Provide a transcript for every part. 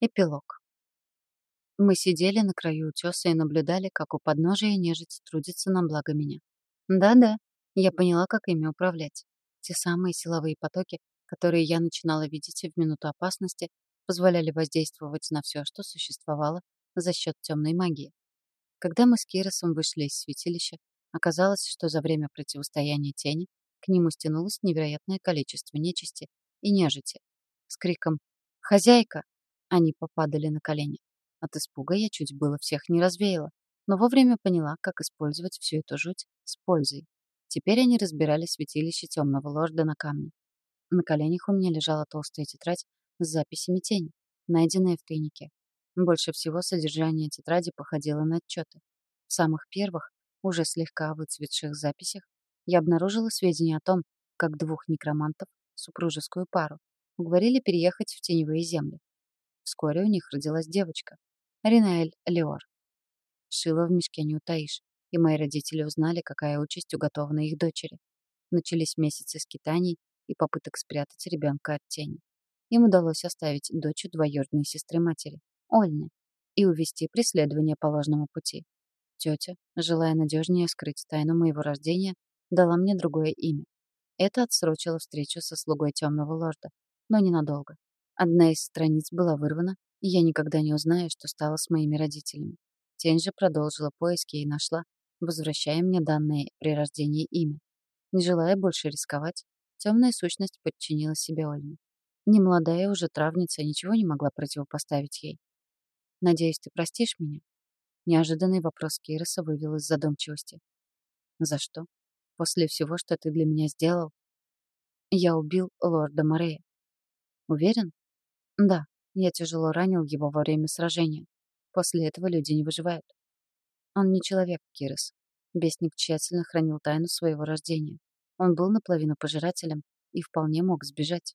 Эпилог. Мы сидели на краю утеса и наблюдали, как у подножия нежить трудится на благо меня. Да-да, я поняла, как ими управлять. Те самые силовые потоки, которые я начинала видеть в минуту опасности, позволяли воздействовать на все, что существовало за счет темной магии. Когда мы с Киросом вышли из святилища, оказалось, что за время противостояния тени к нему стянулось невероятное количество нечисти и нежити. С криком «Хозяйка!» Они попадали на колени. От испуга я чуть было всех не развеяла, но вовремя поняла, как использовать всю эту жуть с пользой. Теперь они разбирали святилище темного лорда на камне. На коленях у меня лежала толстая тетрадь с записями тени, найденная в тайнике. Больше всего содержание тетради походило на отчеты. В самых первых, уже слегка выцветших записях, я обнаружила сведения о том, как двух некромантов, супружескую пару, уговорили переехать в теневые земли. Вскоре у них родилась девочка, Ринаэль Леор. Шила в мешке не утаишь, и мои родители узнали, какая участь уготована их дочери. Начались месяцы скитаний и попыток спрятать ребенка от тени. Им удалось оставить дочь двоюродной сестры матери, Ольны, и увести преследование по ложному пути. Тетя, желая надежнее скрыть тайну моего рождения, дала мне другое имя. Это отсрочило встречу со слугой темного лорда, но ненадолго. Одна из страниц была вырвана, и я никогда не узнаю, что стало с моими родителями. Тень же продолжила поиски и нашла, возвращая мне данное при рождении имя. Не желая больше рисковать, темная сущность подчинила себе Ольму. Немолодая уже травница ничего не могла противопоставить ей. «Надеюсь, ты простишь меня?» Неожиданный вопрос Кироса вывел из задумчивости. «За что? После всего, что ты для меня сделал?» «Я убил лорда Морея». «Уверен?» Да, я тяжело ранил его во время сражения. После этого люди не выживают. Он не человек, Кирис. Бесник тщательно хранил тайну своего рождения. Он был наполовину пожирателем и вполне мог сбежать.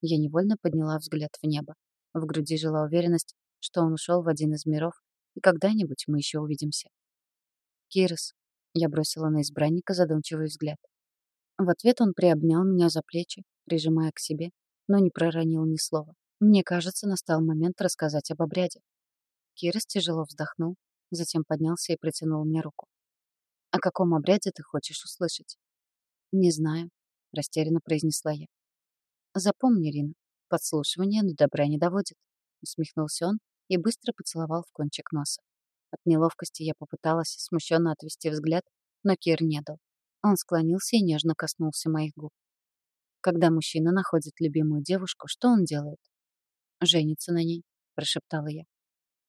Я невольно подняла взгляд в небо. В груди жила уверенность, что он ушел в один из миров, и когда-нибудь мы еще увидимся. Кирис. Я бросила на избранника задумчивый взгляд. В ответ он приобнял меня за плечи, прижимая к себе, но не проронил ни слова. Мне кажется, настал момент рассказать об обряде. Кирис тяжело вздохнул, затем поднялся и протянул мне руку. «О каком обряде ты хочешь услышать?» «Не знаю», — растерянно произнесла я. «Запомни, Рина, подслушивание до добра не доводит», — усмехнулся он и быстро поцеловал в кончик носа. От неловкости я попыталась смущенно отвести взгляд, но Кир не дал. Он склонился и нежно коснулся моих губ. Когда мужчина находит любимую девушку, что он делает? Женится на ней», — прошептала я.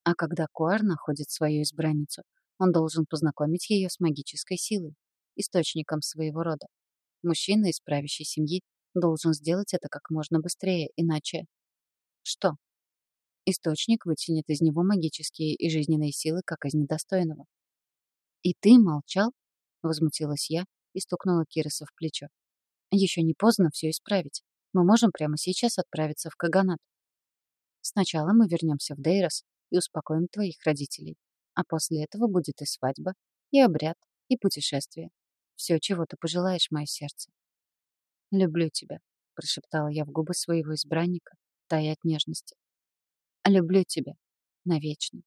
А когда Куар находит свою избранницу, он должен познакомить ее с магической силой, источником своего рода. Мужчина из правящей семьи должен сделать это как можно быстрее, иначе... Что? Источник вытянет из него магические и жизненные силы, как из недостойного. «И ты молчал?» — возмутилась я и стукнула Кириса в плечо. «Еще не поздно все исправить. Мы можем прямо сейчас отправиться в Каганат. Сначала мы вернемся в Дейрос и успокоим твоих родителей. А после этого будет и свадьба, и обряд, и путешествие. Все, чего ты пожелаешь, мое сердце. «Люблю тебя», — прошептала я в губы своего избранника, тая от нежности. «Люблю тебя. Навечно».